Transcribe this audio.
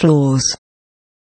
floors.